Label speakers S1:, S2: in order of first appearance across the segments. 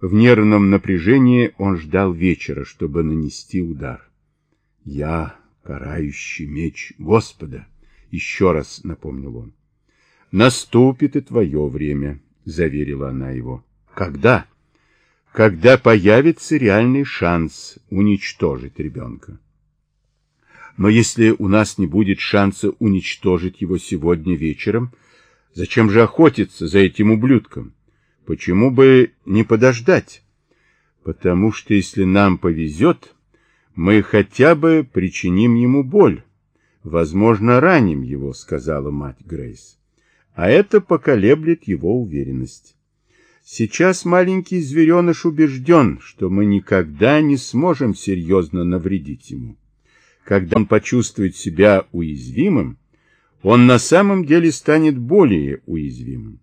S1: В нервном напряжении он ждал вечера, чтобы нанести удар. «Я карающий меч Господа», — еще раз напомнил он. «Наступит и твое время», — заверила она его. «Когда?» «Когда появится реальный шанс уничтожить ребенка». Но если у нас не будет шанса уничтожить его сегодня вечером, зачем же охотиться за этим ублюдком? Почему бы не подождать? Потому что если нам повезет, мы хотя бы причиним ему боль. Возможно, раним его, сказала мать Грейс. А это поколеблет его уверенность. Сейчас маленький звереныш убежден, что мы никогда не сможем серьезно навредить ему. Когда он почувствует себя уязвимым, он на самом деле станет более уязвимым.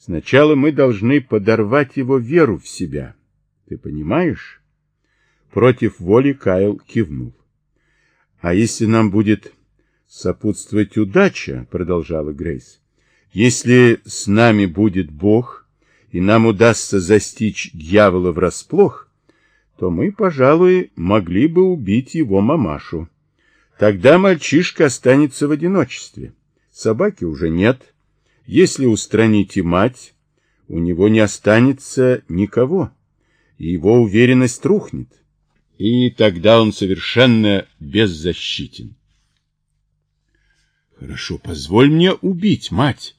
S1: Сначала мы должны подорвать его веру в себя. Ты понимаешь? Против воли Кайл кивнул. А если нам будет сопутствовать удача, продолжала Грейс, если с нами будет Бог, и нам удастся застичь дьявола врасплох, то мы, пожалуй, могли бы убить его мамашу. Тогда мальчишка останется в одиночестве. Собаки уже нет, если устраните мать, у него не останется никого, и его уверенность рухнет, и тогда он совершенно беззащитен. «Хорошо, позволь мне убить мать!»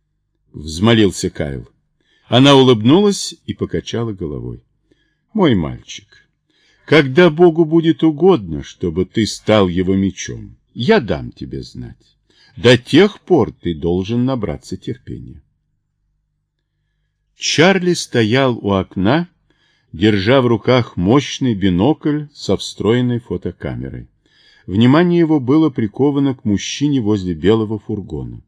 S1: — взмолился Кайл. Она улыбнулась и покачала головой. «Мой мальчик, когда Богу будет угодно, чтобы ты стал его мечом, я дам тебе знать. До тех пор ты должен набраться терпения. Чарли стоял у окна, держа в руках мощный бинокль со встроенной фотокамерой. Внимание его было приковано к мужчине возле белого фургона.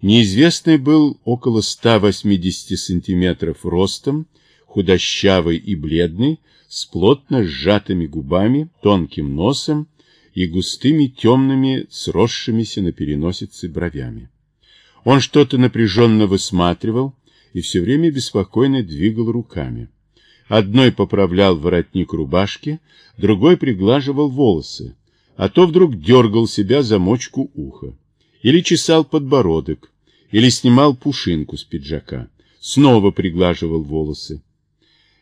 S1: Неизвестный был около 180 сантиметров ростом, худощавый и бледный, с плотно сжатыми губами, тонким носом и густыми темными, сросшимися на переносице бровями. Он что-то напряженно высматривал и все время беспокойно двигал руками. Одной поправлял воротник рубашки, другой приглаживал волосы, а то вдруг дергал себя за мочку уха, или чесал подбородок, или снимал пушинку с пиджака, снова приглаживал волосы.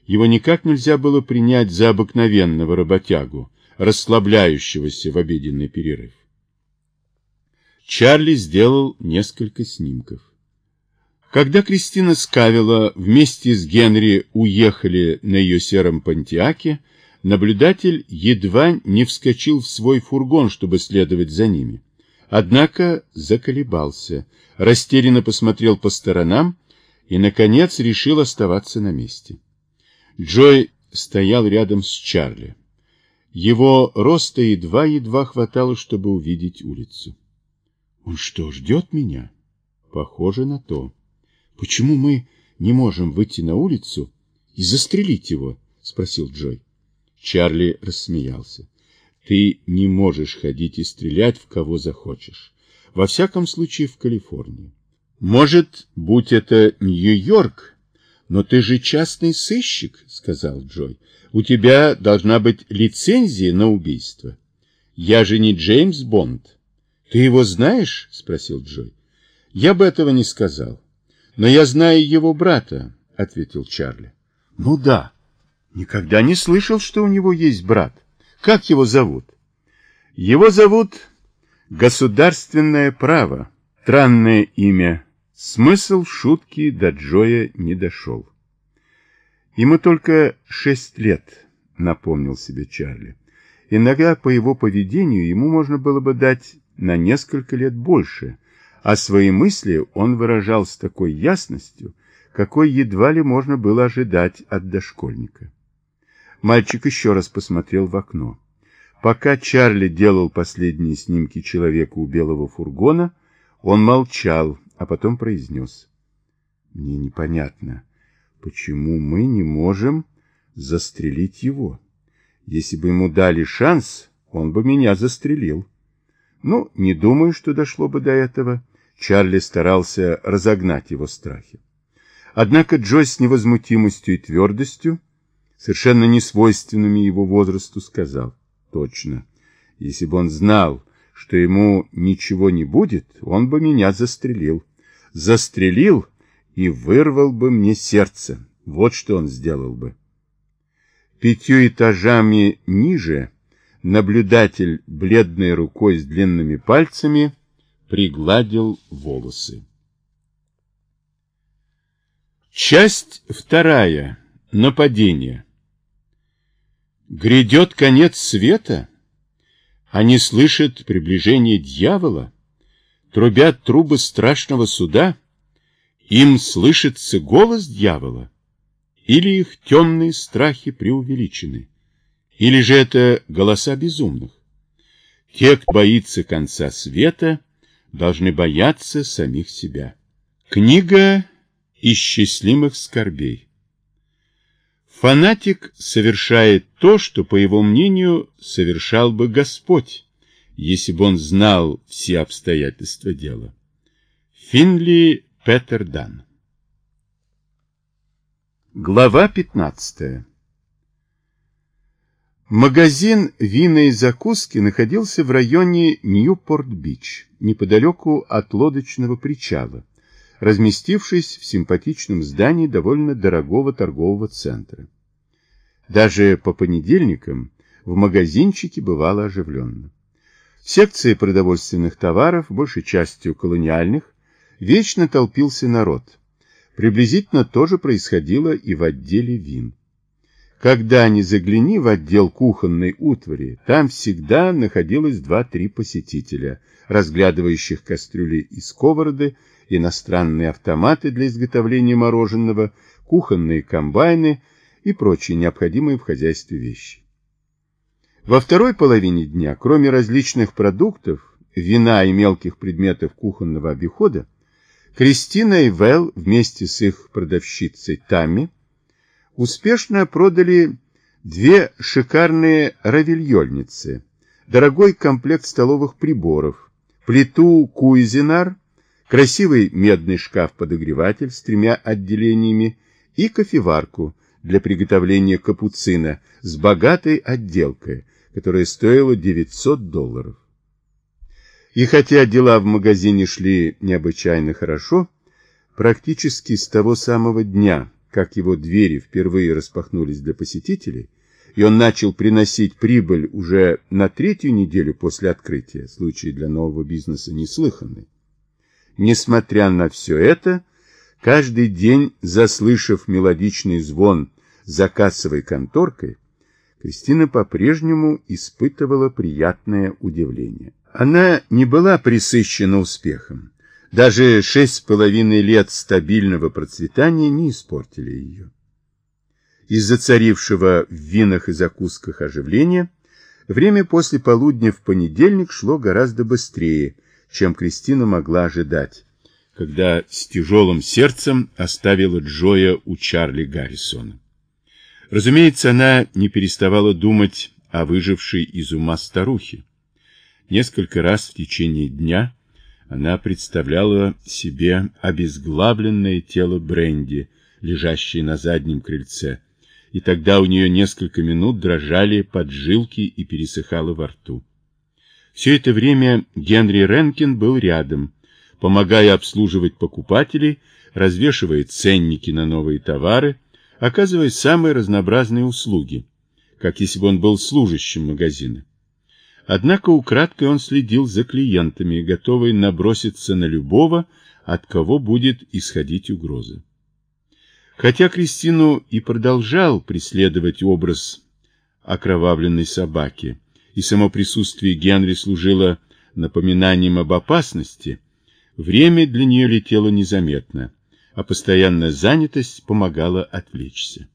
S1: Его никак нельзя было принять за обыкновенного работягу, расслабляющегося в обеденный перерыв. Чарли сделал несколько снимков. Когда Кристина Скавила вместе с Генри уехали на ее сером понтиаке, наблюдатель едва не вскочил в свой фургон, чтобы следовать за ними. Однако заколебался, растерянно посмотрел по сторонам и, наконец, решил оставаться на месте. Джой стоял рядом с Чарли. Его роста едва-едва хватало, чтобы увидеть улицу. Он что, ждет меня? Похоже на то. Почему мы не можем выйти на улицу и застрелить его? Спросил Джой. Чарли рассмеялся. Ты не можешь ходить и стрелять в кого захочешь. Во всяком случае, в Калифорнии. Может, будь это Нью-Йорк, но ты же частный сыщик, сказал Джой. У тебя должна быть лицензия на убийство. Я же не Джеймс Бонд. Ты его знаешь? Спросил Джой. Я бы этого не сказал. Но я знаю его брата, ответил Чарли. Ну да. Никогда не слышал, что у него есть брат. Как его зовут? Его зовут Государственное право. Странное имя. Смысл шутки до Джоя не дошел. Ему только шесть лет, напомнил себе Чарли. Иногда по его поведению ему можно было бы дать на несколько лет больше, а свои мысли он выражал с такой ясностью, какой едва ли можно было ожидать от дошкольника. Мальчик еще раз посмотрел в окно. Пока Чарли делал последние снимки человека у белого фургона, он молчал, а потом произнес. «Мне непонятно, Почему мы не можем застрелить его? Если бы ему дали шанс, он бы меня застрелил. Ну, не думаю, что дошло бы до этого. Чарли старался разогнать его страхи. Однако Джойс с невозмутимостью и твердостью, совершенно не свойственными его возрасту, сказал, точно, если бы он знал, что ему ничего не будет, он бы меня застрелил. Застрелил и вырвал бы мне сердце. Вот что он сделал бы. Пятью этажами ниже наблюдатель бледной рукой с длинными пальцами пригладил волосы. Часть вторая. Нападение. Грядет конец света? Они слышат приближение дьявола? Трубят трубы страшного суда? Им слышится голос дьявола? Или их темные страхи преувеличены? Или же это голоса безумных? Те, кто боится конца света, должны бояться самих себя. Книга исчислимых скорбей. Фанатик совершает то, что, по его мнению, совершал бы Господь, если бы он знал все обстоятельства дела. Финли Петердан Глава 15 Магазин вина и закуски находился в районе Ньюпорт-Бич, неподалеку от лодочного причала, разместившись в симпатичном здании довольно дорогого торгового центра. Даже по понедельникам в магазинчике бывало оживленно. Секции продовольственных товаров, большей частью колониальных, вечно толпился народ. Приблизительно то же происходило и в отделе вин. Когда ни загляни в отдел кухонной утвари, там всегда находилось два-три посетителя, разглядывающих кастрюли и сковороды, иностранные автоматы для изготовления мороженого, кухонные комбайны и прочие необходимые в хозяйстве вещи. Во второй половине дня, кроме различных продуктов, вина и мелких предметов кухонного обихода, Кристина и Вэл вместе с их продавщицей Тами успешно продали две шикарные равильольницы, дорогой комплект столовых приборов, плиту Куизинар, красивый медный шкаф-подогреватель с тремя отделениями и кофеварку для приготовления капуцина с богатой отделкой, которая стоила 900 долларов. И хотя дела в магазине шли необычайно хорошо, практически с того самого дня, как его двери впервые распахнулись для посетителей, и он начал приносить прибыль уже на третью неделю после открытия, случай для нового бизнеса неслыханный. Несмотря на все это, каждый день, заслышав мелодичный звон за кассовой конторкой, Кристина по-прежнему испытывала приятное удивление. Она не была присыщена успехом. Даже шесть с половиной лет стабильного процветания не испортили ее. Из-за царившего в винах и закусках оживления, время после полудня в понедельник шло гораздо быстрее, чем Кристина могла ожидать, когда с тяжелым сердцем оставила Джоя у Чарли Гаррисона. Разумеется, она не переставала думать о выжившей из ума старухе. Несколько раз в течение дня она представляла себе обезглавленное тело Бренди, лежащее на заднем крыльце, и тогда у нее несколько минут дрожали поджилки и пересыхало во рту. Все это время Генри Ренкин был рядом, помогая обслуживать покупателей, развешивая ценники на новые товары, оказывая самые разнообразные услуги, как если бы он был служащим магазина. Однако украдкой он следил за клиентами, готовый наброситься на любого, от кого будет исходить угроза. Хотя Кристину и продолжал преследовать образ окровавленной собаки, и само присутствие Генри служило напоминанием об опасности, время для нее летело незаметно, а постоянная занятость помогала отвлечься.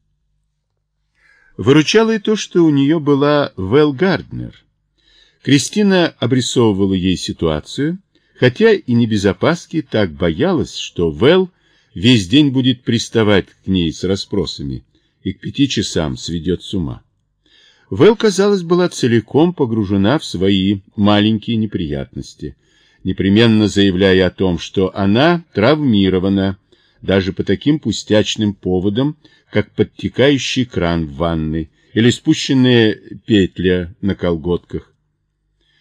S1: Выручало и то, что у нее была Вэл Гарднер – Кристина обрисовывала ей ситуацию, хотя и не без опаски так боялась, что Вэл весь день будет приставать к ней с расспросами и к пяти часам сведет с ума. Вэл, казалось, была целиком погружена в свои маленькие неприятности, непременно заявляя о том, что она травмирована, даже по таким пустячным поводам, как подтекающий кран в ванной или спущенная петля на колготках.